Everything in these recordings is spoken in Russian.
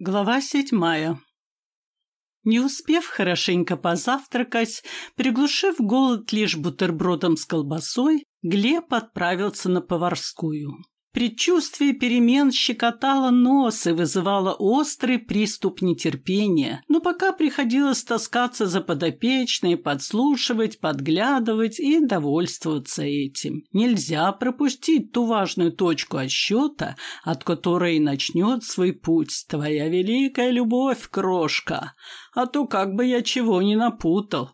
Глава седьмая Не успев хорошенько позавтракать, приглушив голод лишь бутербродом с колбасой, Глеб отправился на поварскую. Предчувствие перемен щекотало нос и вызывало острый приступ нетерпения, но пока приходилось таскаться за подопечной, подслушивать, подглядывать и довольствоваться этим. Нельзя пропустить ту важную точку отсчета, от которой начнет свой путь твоя великая любовь, крошка, а то как бы я чего не напутал.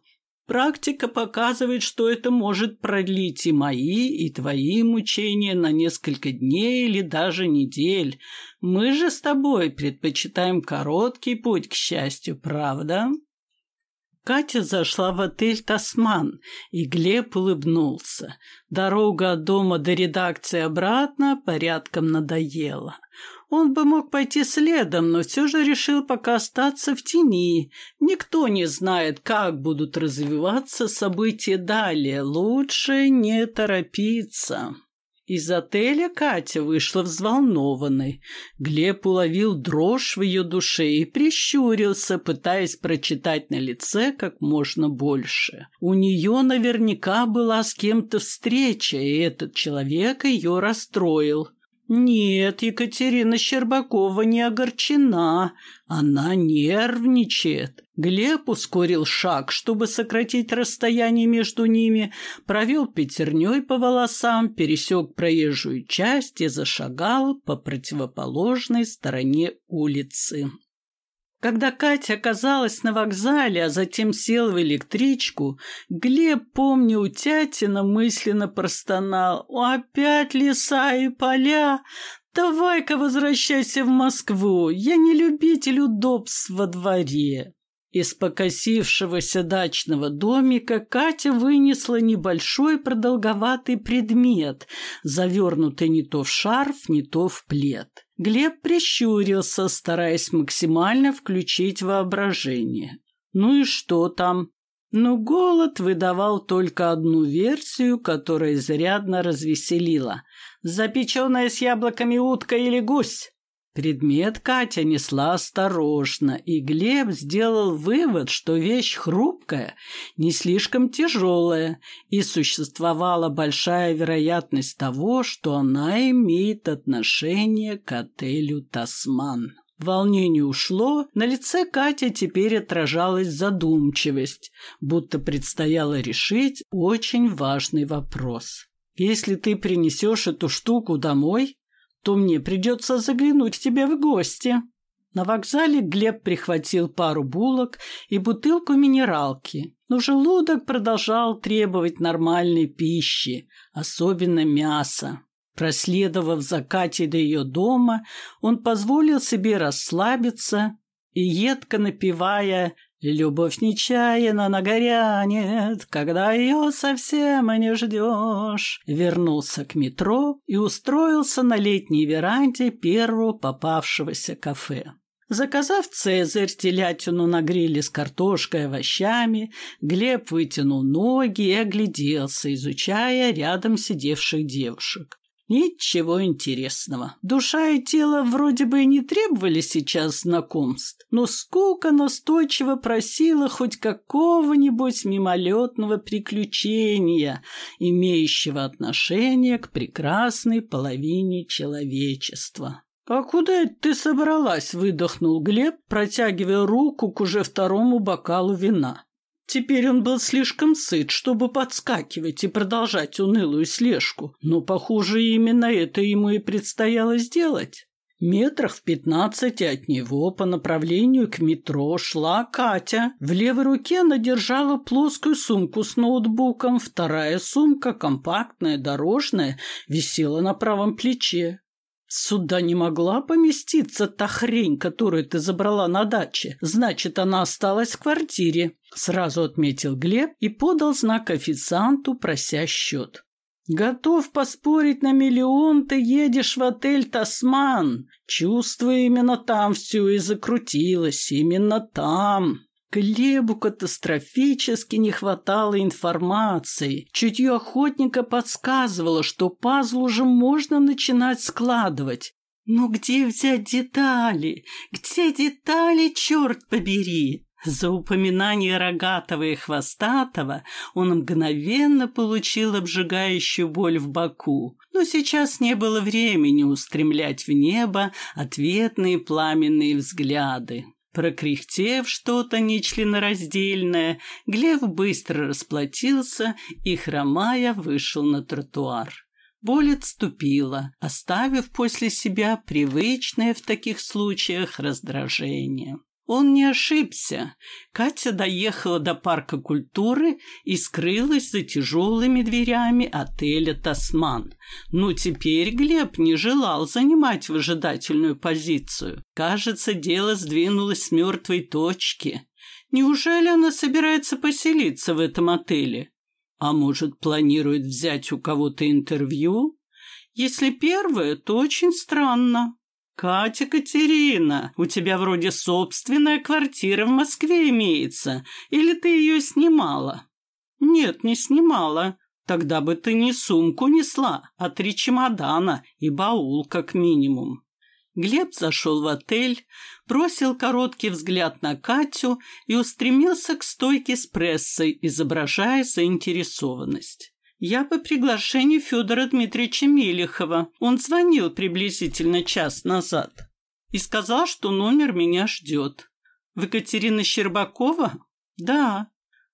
Практика показывает, что это может продлить и мои, и твои мучения на несколько дней или даже недель. Мы же с тобой предпочитаем короткий путь к счастью, правда?» Катя зашла в отель «Тасман», и Глеб улыбнулся. Дорога от дома до редакции обратно порядком надоела. Он бы мог пойти следом, но все же решил пока остаться в тени. Никто не знает, как будут развиваться события далее. Лучше не торопиться. Из отеля Катя вышла взволнованной. Глеб уловил дрожь в ее душе и прищурился, пытаясь прочитать на лице как можно больше. У нее наверняка была с кем-то встреча, и этот человек ее расстроил. Нет, Екатерина Щербакова не огорчена. Она нервничает. Глеб ускорил шаг, чтобы сократить расстояние между ними, провел пятерней по волосам, пересек проезжую часть и зашагал по противоположной стороне улицы. Когда Катя оказалась на вокзале, а затем сел в электричку, Глеб, помня утятина, мысленно простонал «Опять леса и поля! Давай-ка возвращайся в Москву, я не любитель удобств во дворе». Из покосившегося дачного домика Катя вынесла небольшой продолговатый предмет, завернутый не то в шарф, не то в плед. Глеб прищурился, стараясь максимально включить воображение. Ну и что там? Но голод выдавал только одну версию, которая изрядно развеселила. Запеченная с яблоками утка или гусь. Предмет Катя несла осторожно, и Глеб сделал вывод, что вещь хрупкая, не слишком тяжелая, и существовала большая вероятность того, что она имеет отношение к отелю «Тасман». Волнение ушло, на лице Кати теперь отражалась задумчивость, будто предстояло решить очень важный вопрос. «Если ты принесешь эту штуку домой, то мне придется заглянуть к тебе в гости». На вокзале Глеб прихватил пару булок и бутылку минералки, но желудок продолжал требовать нормальной пищи, особенно мяса. Проследовав за Катей до ее дома, он позволил себе расслабиться и, едко напевая Любовь нечаянно нагорянет, когда ее совсем не ждешь. Вернулся к метро и устроился на летней веранде первого попавшегося кафе. Заказав «Цезарь» телятину на гриле с картошкой и овощами, Глеб вытянул ноги и огляделся, изучая рядом сидевших девушек. Ничего интересного. Душа и тело вроде бы и не требовали сейчас знакомств, но скука настойчиво просила хоть какого-нибудь мимолетного приключения, имеющего отношение к прекрасной половине человечества. «А куда это ты собралась?» – выдохнул Глеб, протягивая руку к уже второму бокалу вина. Теперь он был слишком сыт, чтобы подскакивать и продолжать унылую слежку, но, похоже, именно это ему и предстояло сделать. Метрах в пятнадцати от него по направлению к метро шла Катя. В левой руке она держала плоскую сумку с ноутбуком, вторая сумка, компактная, дорожная, висела на правом плече. Сюда не могла поместиться та хрень, которую ты забрала на даче. Значит, она осталась в квартире. Сразу отметил Глеб и подал знак официанту, прося счет. Готов поспорить на миллион, ты едешь в отель «Тасман». Чувствую, именно там все и закрутилось, именно там. Глебу катастрофически не хватало информации. Чутье охотника подсказывало, что пазл уже можно начинать складывать. Ну где взять детали? Где детали, черт побери? За упоминание рогатого и хвостатого он мгновенно получил обжигающую боль в боку, но сейчас не было времени устремлять в небо ответные пламенные взгляды. Прокряхтев что-то нечленораздельное, Глеб быстро расплатился и, хромая, вышел на тротуар. Боль отступила, оставив после себя привычное в таких случаях раздражение. Он не ошибся. Катя доехала до парка культуры и скрылась за тяжелыми дверями отеля «Тасман». Но теперь Глеб не желал занимать выжидательную позицию. Кажется, дело сдвинулось с мертвой точки. Неужели она собирается поселиться в этом отеле? А может, планирует взять у кого-то интервью? Если первое, то очень странно. «Катя Катерина, у тебя вроде собственная квартира в Москве имеется, или ты ее снимала?» «Нет, не снимала. Тогда бы ты не сумку несла, а три чемодана и баул как минимум». Глеб зашел в отель, бросил короткий взгляд на Катю и устремился к стойке с прессой, изображая заинтересованность. Я по приглашению Федора Дмитриевича Мелехова. Он звонил приблизительно час назад и сказал, что номер меня ждет. Вы Катерина Щербакова? Да.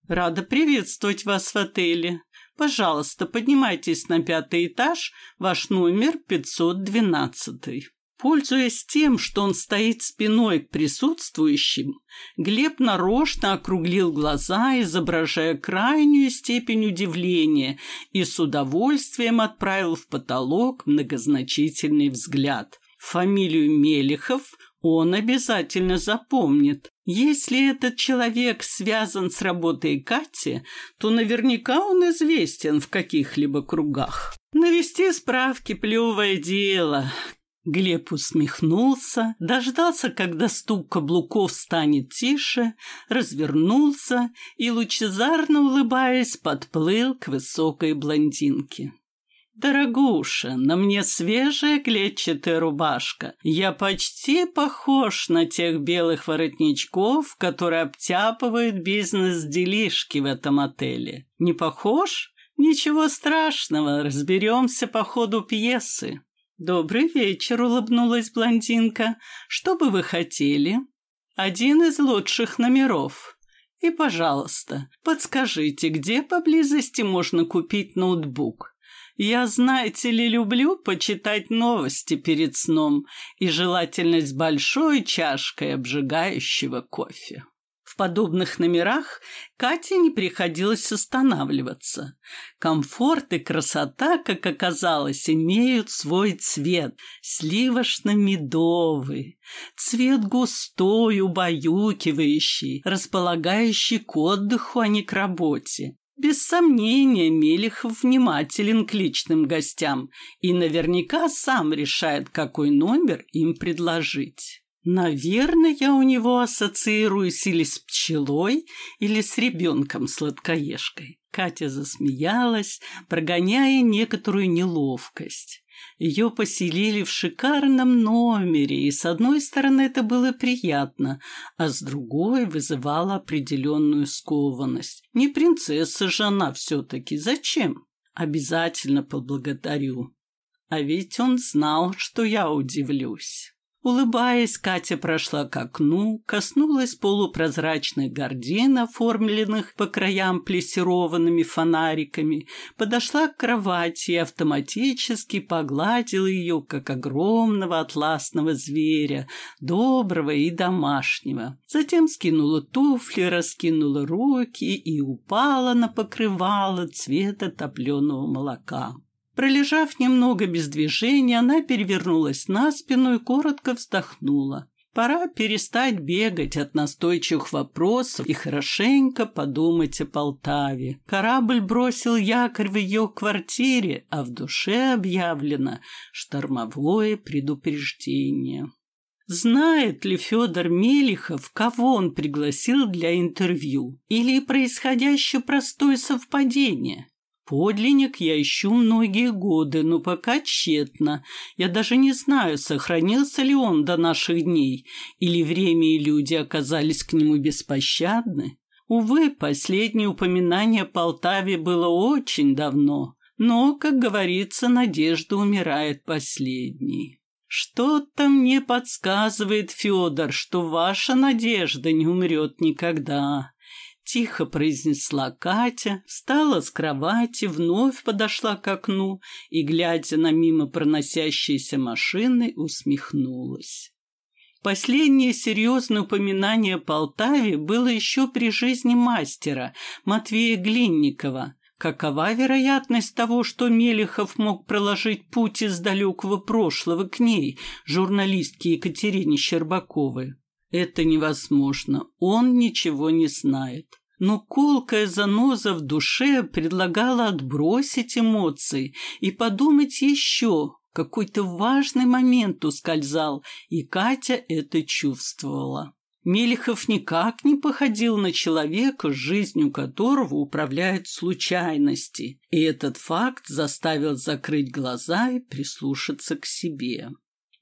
Рада приветствовать вас в отеле. Пожалуйста, поднимайтесь на пятый этаж, ваш номер 512. Пользуясь тем, что он стоит спиной к присутствующим, Глеб нарочно округлил глаза, изображая крайнюю степень удивления, и с удовольствием отправил в потолок многозначительный взгляд. Фамилию Мелехов он обязательно запомнит. Если этот человек связан с работой Кати, то наверняка он известен в каких-либо кругах. Навести справки – плевое дело. Глеб усмехнулся, дождался, когда стук каблуков станет тише, развернулся и, лучезарно улыбаясь, подплыл к высокой блондинке. «Дорогуша, на мне свежая клетчатая рубашка. Я почти похож на тех белых воротничков, которые обтяпывают бизнес-делишки в этом отеле. Не похож? Ничего страшного, разберемся по ходу пьесы». «Добрый вечер», — улыбнулась блондинка. «Что бы вы хотели?» «Один из лучших номеров. И, пожалуйста, подскажите, где поблизости можно купить ноутбук?» Я, знаете ли, люблю почитать новости перед сном и желательно с большой чашкой обжигающего кофе. В подобных номерах Кате не приходилось останавливаться. Комфорт и красота, как оказалось, имеют свой цвет – сливочно-медовый. Цвет густой, убаюкивающий, располагающий к отдыху, а не к работе. Без сомнения, Мелехов внимателен к личным гостям и наверняка сам решает, какой номер им предложить. Наверное, я у него ассоциируюсь или с пчелой, или с ребенком-сладкоежкой. Катя засмеялась, прогоняя некоторую неловкость. Ее поселили в шикарном номере, и с одной стороны это было приятно, а с другой вызывало определенную скованность. Не принцесса же она все-таки, зачем? Обязательно поблагодарю. А ведь он знал, что я удивлюсь. Улыбаясь, Катя прошла к окну, коснулась полупрозрачных гордин, оформленных по краям плессированными фонариками, подошла к кровати и автоматически погладила ее, как огромного атласного зверя, доброго и домашнего. Затем скинула туфли, раскинула руки и упала на покрывало цвета топленого молока. Пролежав немного без движения, она перевернулась на спину и коротко вздохнула. Пора перестать бегать от настойчивых вопросов и хорошенько подумать о Полтаве. Корабль бросил якорь в ее квартире, а в душе объявлено штормовое предупреждение. Знает ли Федор Мелихов, кого он пригласил для интервью? Или происходящее простое совпадение? Подлинник я ищу многие годы, но пока тщетно. Я даже не знаю, сохранился ли он до наших дней, или время и люди оказались к нему беспощадны. Увы, последнее упоминание о Полтаве было очень давно, но, как говорится, надежда умирает последней. Что-то мне подсказывает, Федор, что ваша надежда не умрет никогда. Тихо произнесла Катя, встала с кровати, вновь подошла к окну и, глядя на мимо проносящиеся машины, усмехнулась. Последнее серьезное упоминание о Полтаве было еще при жизни мастера Матвея Глинникова. Какова вероятность того, что Мелехов мог проложить путь из далекого прошлого к ней, журналистке Екатерине Щербаковой? Это невозможно, он ничего не знает. Но колкая заноза в душе предлагала отбросить эмоции и подумать еще. Какой-то важный момент ускользал, и Катя это чувствовала. Мелехов никак не походил на человека, жизнью которого управляют случайности, и этот факт заставил закрыть глаза и прислушаться к себе.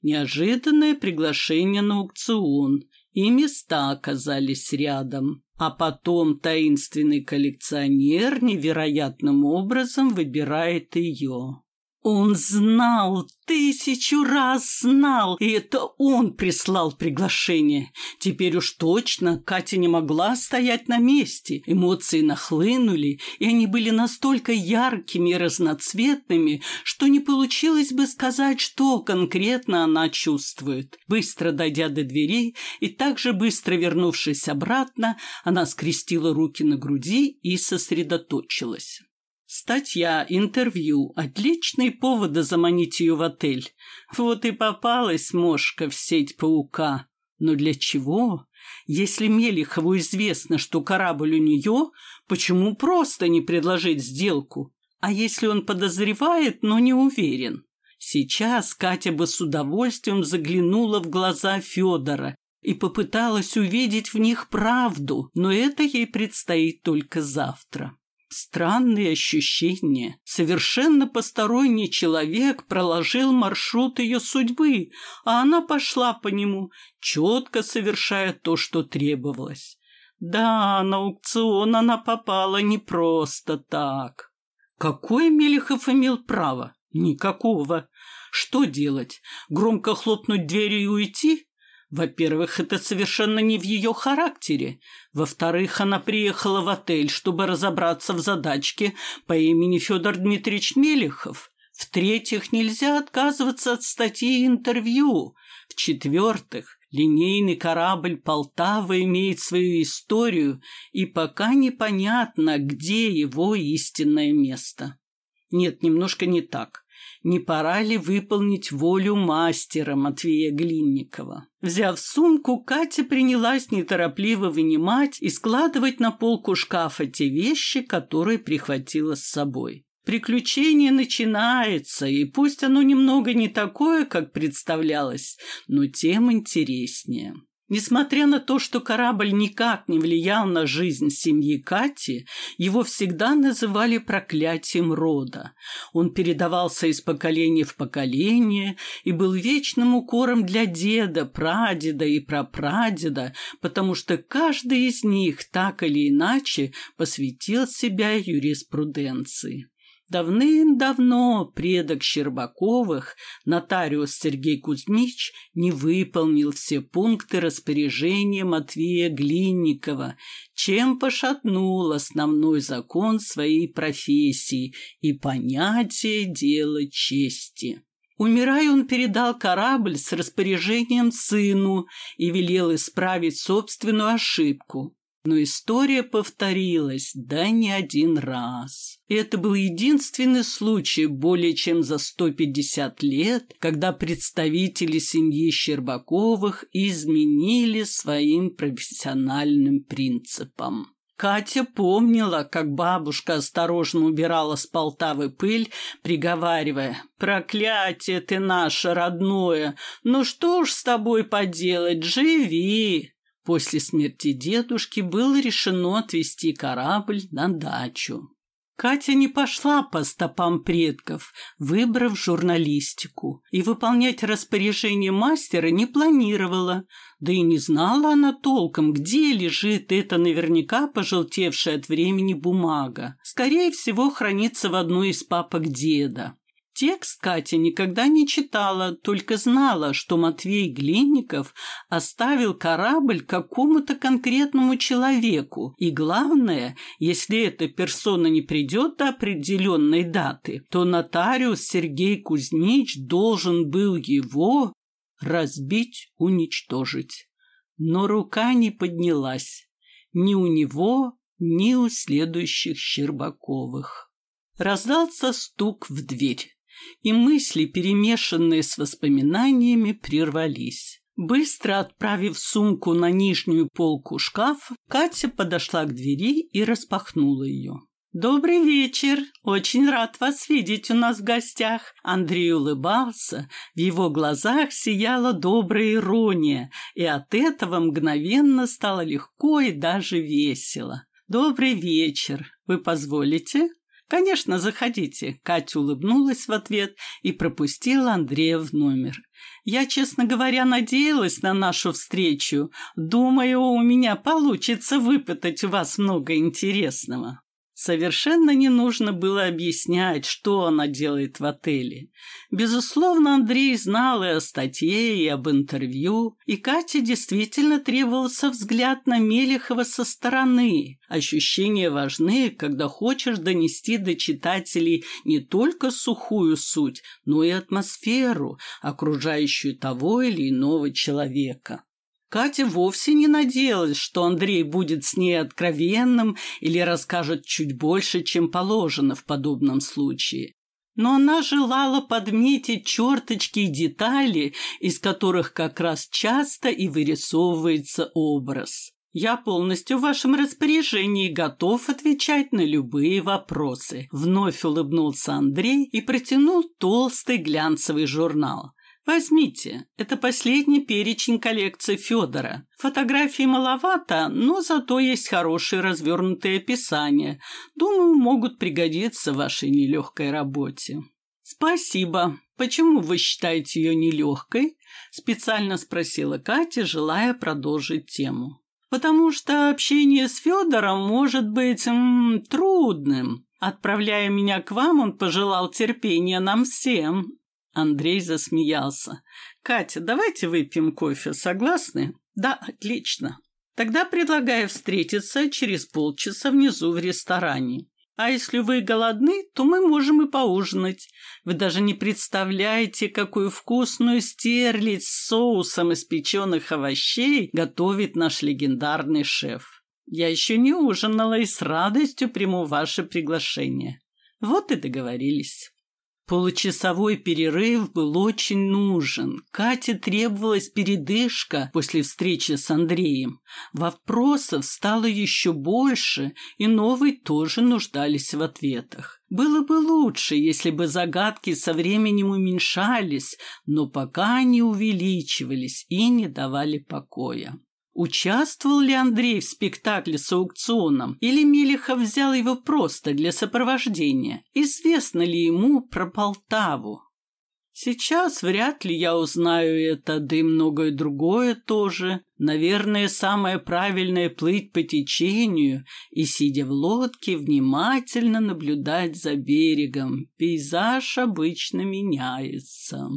Неожиданное приглашение на аукцион, и места оказались рядом. А потом таинственный коллекционер невероятным образом выбирает ее. Он знал, тысячу раз знал, и это он прислал приглашение. Теперь уж точно Катя не могла стоять на месте. Эмоции нахлынули, и они были настолько яркими и разноцветными, что не получилось бы сказать, что конкретно она чувствует. Быстро дойдя до дверей и также быстро вернувшись обратно, она скрестила руки на груди и сосредоточилась. Статья, интервью, отличные поводы заманить ее в отель. Вот и попалась мошка в сеть паука. Но для чего? Если Мелихову известно, что корабль у нее, почему просто не предложить сделку? А если он подозревает, но не уверен? Сейчас Катя бы с удовольствием заглянула в глаза Федора и попыталась увидеть в них правду, но это ей предстоит только завтра. Странные ощущения. Совершенно посторонний человек проложил маршрут ее судьбы, а она пошла по нему, четко совершая то, что требовалось. Да, на аукцион она попала не просто так. Какой Мелехов имел право? Никакого. Что делать? Громко хлопнуть дверью и уйти? Во-первых, это совершенно не в ее характере. Во-вторых, она приехала в отель, чтобы разобраться в задачке по имени Федор Дмитриевич Мелехов. В-третьих, нельзя отказываться от статьи интервью. В-четвертых, линейный корабль «Полтава» имеет свою историю, и пока непонятно, где его истинное место. Нет, немножко не так не пора ли выполнить волю мастера Матвея Глинникова. Взяв сумку, Катя принялась неторопливо вынимать и складывать на полку шкафа те вещи, которые прихватила с собой. Приключение начинается, и пусть оно немного не такое, как представлялось, но тем интереснее. Несмотря на то, что корабль никак не влиял на жизнь семьи Кати, его всегда называли проклятием рода. Он передавался из поколения в поколение и был вечным укором для деда, прадеда и прапрадеда, потому что каждый из них так или иначе посвятил себя юриспруденции. Давным-давно предок Щербаковых, нотариус Сергей Кузьмич, не выполнил все пункты распоряжения Матвея Глинникова, чем пошатнул основной закон своей профессии и понятие дела чести. Умирая, он передал корабль с распоряжением сыну и велел исправить собственную ошибку. Но история повторилась, да не один раз. Это был единственный случай более чем за 150 лет, когда представители семьи Щербаковых изменили своим профессиональным принципам. Катя помнила, как бабушка осторожно убирала с Полтавы пыль, приговаривая «Проклятие ты наше родное! Ну что уж с тобой поделать, живи!» После смерти дедушки было решено отвезти корабль на дачу. Катя не пошла по стопам предков, выбрав журналистику, и выполнять распоряжение мастера не планировала, да и не знала она толком, где лежит эта наверняка пожелтевшая от времени бумага. Скорее всего, хранится в одной из папок деда. Текст Катя никогда не читала, только знала, что Матвей Глинников оставил корабль какому-то конкретному человеку. И главное, если эта персона не придет до определенной даты, то нотариус Сергей Кузнич должен был его разбить, уничтожить. Но рука не поднялась. Ни у него, ни у следующих Щербаковых. Раздался стук в дверь и мысли, перемешанные с воспоминаниями, прервались. Быстро отправив сумку на нижнюю полку шкафа, Катя подошла к двери и распахнула ее. «Добрый вечер! Очень рад вас видеть у нас в гостях!» Андрей улыбался, в его глазах сияла добрая ирония, и от этого мгновенно стало легко и даже весело. «Добрый вечер! Вы позволите?» «Конечно, заходите», — Катя улыбнулась в ответ и пропустила Андрея в номер. «Я, честно говоря, надеялась на нашу встречу. Думаю, у меня получится выпытать у вас много интересного». Совершенно не нужно было объяснять, что она делает в отеле. Безусловно, Андрей знал и о статье, и об интервью, и Кате действительно требовался взгляд на Мелехова со стороны. Ощущения важны, когда хочешь донести до читателей не только сухую суть, но и атмосферу, окружающую того или иного человека. Катя вовсе не надеялась, что Андрей будет с ней откровенным или расскажет чуть больше, чем положено в подобном случае. Но она желала подметить черточки и детали, из которых как раз часто и вырисовывается образ. «Я полностью в вашем распоряжении готов отвечать на любые вопросы», вновь улыбнулся Андрей и протянул толстый глянцевый журнал. Возьмите, это последний перечень коллекции Федора. Фотографий маловато, но зато есть хорошие развернутые описания. Думаю, могут пригодиться в вашей нелегкой работе. Спасибо. Почему вы считаете ее нелегкой? Специально спросила Катя, желая продолжить тему. Потому что общение с Федором может быть м, трудным. Отправляя меня к вам, он пожелал терпения нам всем. Андрей засмеялся. «Катя, давайте выпьем кофе, согласны?» «Да, отлично. Тогда предлагаю встретиться через полчаса внизу в ресторане. А если вы голодны, то мы можем и поужинать. Вы даже не представляете, какую вкусную стерлядь с соусом из печеных овощей готовит наш легендарный шеф. Я еще не ужинала и с радостью приму ваше приглашение. Вот и договорились». Получасовой перерыв был очень нужен. Кате требовалась передышка после встречи с Андреем. Вопросов стало еще больше, и новые тоже нуждались в ответах. Было бы лучше, если бы загадки со временем уменьшались, но пока они увеличивались и не давали покоя. Участвовал ли Андрей в спектакле с аукционом, или Мелехов взял его просто для сопровождения? Известно ли ему про Полтаву? Сейчас вряд ли я узнаю это, да и многое другое тоже. Наверное, самое правильное плыть по течению и, сидя в лодке, внимательно наблюдать за берегом. Пейзаж обычно меняется.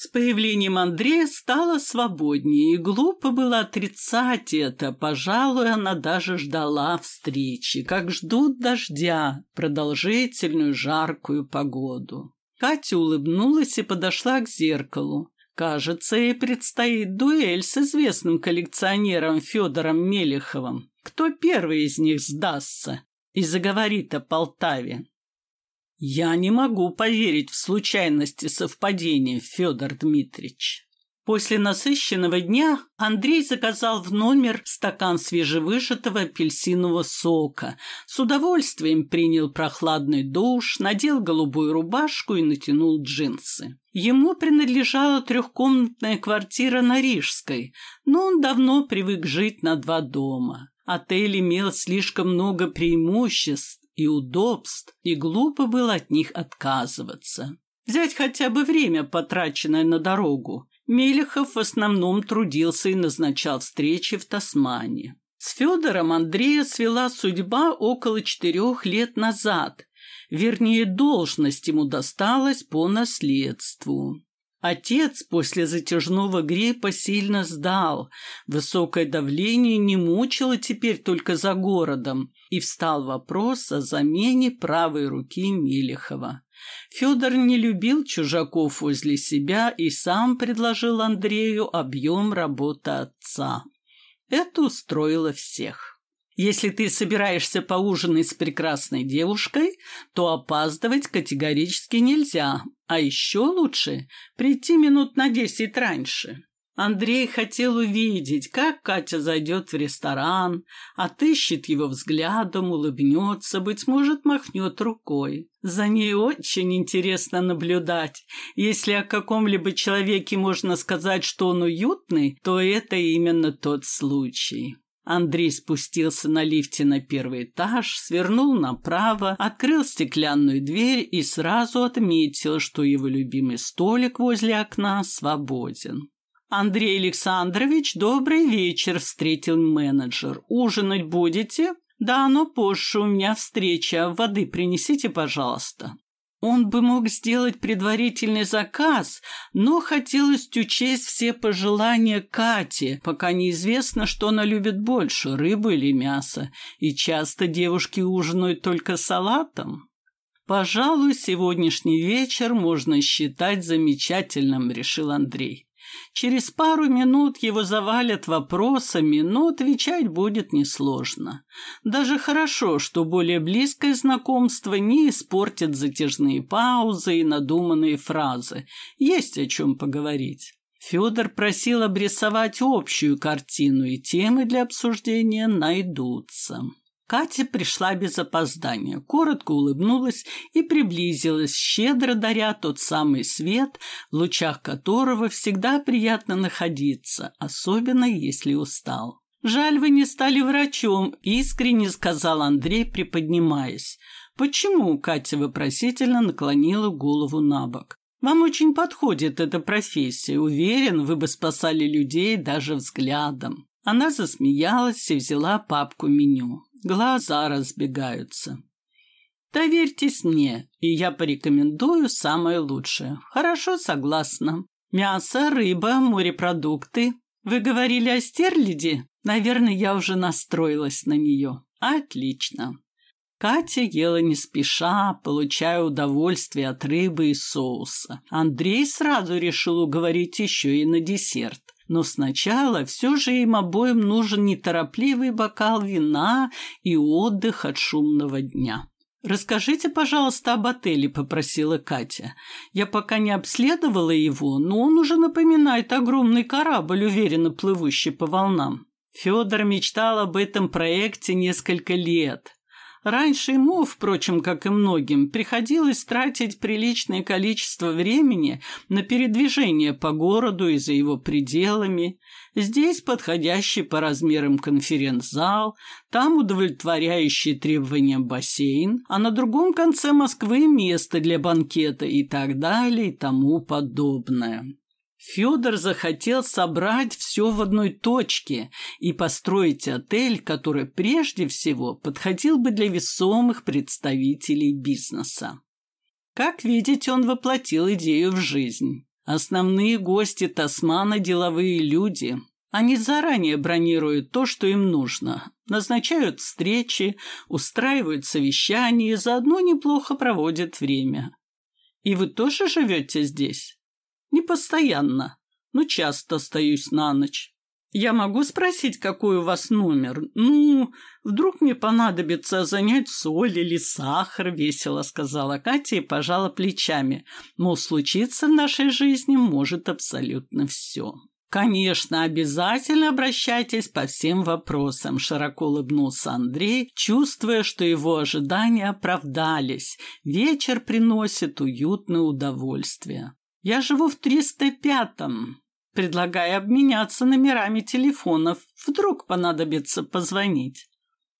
С появлением Андрея стало свободнее, и глупо было отрицать это. Пожалуй, она даже ждала встречи, как ждут дождя, продолжительную жаркую погоду. Катя улыбнулась и подошла к зеркалу. Кажется, ей предстоит дуэль с известным коллекционером Федором Мелеховым. Кто первый из них сдастся и заговорит о Полтаве? Я не могу поверить в случайности совпадения, Федор Дмитриевич. После насыщенного дня Андрей заказал в номер стакан свежевыжатого апельсинового сока, с удовольствием принял прохладный душ, надел голубую рубашку и натянул джинсы. Ему принадлежала трехкомнатная квартира на Рижской, но он давно привык жить на два дома. Отель имел слишком много преимуществ, и удобств, и глупо было от них отказываться. Взять хотя бы время, потраченное на дорогу. Мелехов в основном трудился и назначал встречи в Тасмане. С Федором Андрея свела судьба около четырех лет назад. Вернее, должность ему досталась по наследству. Отец после затяжного гриппа сильно сдал. Высокое давление не мучило теперь только за городом, и встал вопрос о замене правой руки Мелехова. Федор не любил чужаков возле себя и сам предложил Андрею объем работы отца. Это устроило всех. Если ты собираешься поужинать с прекрасной девушкой, то опаздывать категорически нельзя, а еще лучше прийти минут на десять раньше. Андрей хотел увидеть, как Катя зайдет в ресторан, отыщет его взглядом, улыбнется, быть может, махнет рукой. За ней очень интересно наблюдать. Если о каком-либо человеке можно сказать, что он уютный, то это именно тот случай. Андрей спустился на лифте на первый этаж, свернул направо, открыл стеклянную дверь и сразу отметил, что его любимый столик возле окна свободен. «Андрей Александрович, добрый вечер», — встретил менеджер. «Ужинать будете?» «Да, но позже у меня встреча. Воды принесите, пожалуйста». Он бы мог сделать предварительный заказ, но хотелось учесть все пожелания Кати, пока неизвестно, что она любит больше, рыбу или мясо, и часто девушки ужинают только салатом. «Пожалуй, сегодняшний вечер можно считать замечательным», — решил Андрей. Через пару минут его завалят вопросами, но отвечать будет несложно. Даже хорошо, что более близкое знакомство не испортит затяжные паузы и надуманные фразы. Есть о чем поговорить. Федор просил обрисовать общую картину, и темы для обсуждения найдутся. Катя пришла без опоздания, коротко улыбнулась и приблизилась, щедро даря тот самый свет, в лучах которого всегда приятно находиться, особенно если устал. «Жаль, вы не стали врачом», — искренне сказал Андрей, приподнимаясь. «Почему?» — Катя вопросительно наклонила голову на бок. «Вам очень подходит эта профессия. Уверен, вы бы спасали людей даже взглядом». Она засмеялась и взяла папку меню. Глаза разбегаются. Доверьтесь мне, и я порекомендую самое лучшее. Хорошо, согласна. Мясо, рыба, морепродукты. Вы говорили о стерляди? Наверное, я уже настроилась на нее. Отлично. Катя ела не спеша, получая удовольствие от рыбы и соуса. Андрей сразу решил уговорить еще и на десерт. Но сначала все же им обоим нужен неторопливый бокал вина и отдых от шумного дня. «Расскажите, пожалуйста, об отеле», — попросила Катя. «Я пока не обследовала его, но он уже напоминает огромный корабль, уверенно плывущий по волнам». Федор мечтал об этом проекте несколько лет. Раньше ему, впрочем, как и многим, приходилось тратить приличное количество времени на передвижение по городу и за его пределами. Здесь подходящий по размерам конференц-зал, там удовлетворяющий требованиям бассейн, а на другом конце Москвы место для банкета и так далее и тому подобное. Федор захотел собрать все в одной точке и построить отель, который прежде всего подходил бы для весомых представителей бизнеса. Как видите, он воплотил идею в жизнь. Основные гости Тасмана – деловые люди. Они заранее бронируют то, что им нужно, назначают встречи, устраивают совещания и заодно неплохо проводят время. И вы тоже живете здесь? Не постоянно, но часто остаюсь на ночь. Я могу спросить, какой у вас номер? Ну, вдруг мне понадобится занять соль или сахар, весело сказала Катя и пожала плечами. Мол, случиться в нашей жизни может абсолютно все. «Конечно, обязательно обращайтесь по всем вопросам», – широко улыбнулся Андрей, чувствуя, что его ожидания оправдались. Вечер приносит уютное удовольствие. Я живу в 305-м. Предлагаю обменяться номерами телефонов. Вдруг понадобится позвонить.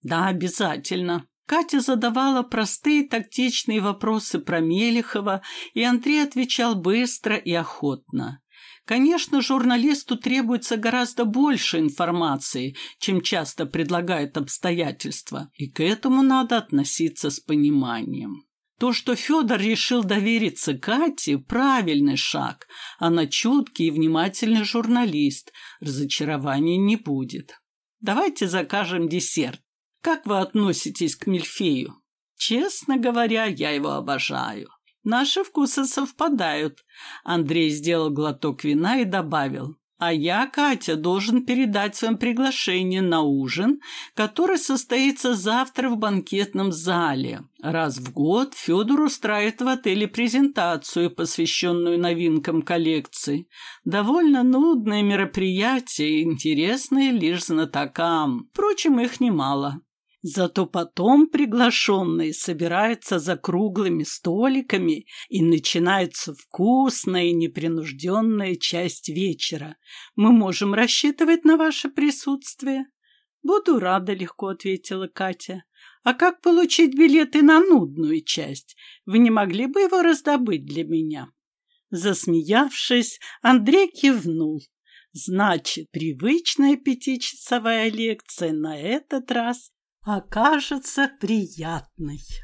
Да, обязательно. Катя задавала простые тактичные вопросы про Мелехова, и Андрей отвечал быстро и охотно. Конечно, журналисту требуется гораздо больше информации, чем часто предлагают обстоятельства, и к этому надо относиться с пониманием. То, что Федор решил довериться Кате, правильный шаг. Она чуткий и внимательный журналист. Разочарования не будет. Давайте закажем десерт. Как вы относитесь к Мильфею? Честно говоря, я его обожаю. Наши вкусы совпадают. Андрей сделал глоток вина и добавил. А я, Катя, должен передать своем приглашение на ужин, который состоится завтра в банкетном зале. Раз в год Федор устраивает в отеле презентацию, посвященную новинкам коллекции. Довольно нудное мероприятие, интересное лишь знатокам. Впрочем, их немало. Зато потом приглашенные собираются за круглыми столиками, и начинается вкусная и непринужденная часть вечера. Мы можем рассчитывать на ваше присутствие? Буду рада, легко ответила Катя. А как получить билеты на нудную часть? Вы не могли бы его раздобыть для меня? Засмеявшись, Андрей кивнул. Значит, привычная пятичасовая лекция на этот раз окажется приятной.